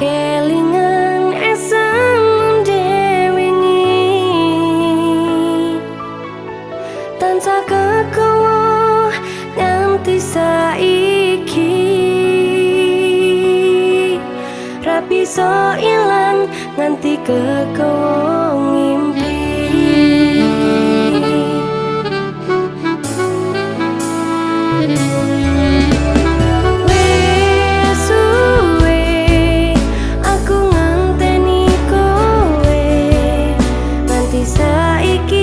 kelingan esem dewengi tansah kekowo nganti saiki. Rapi so ilang nganti kekowo saiki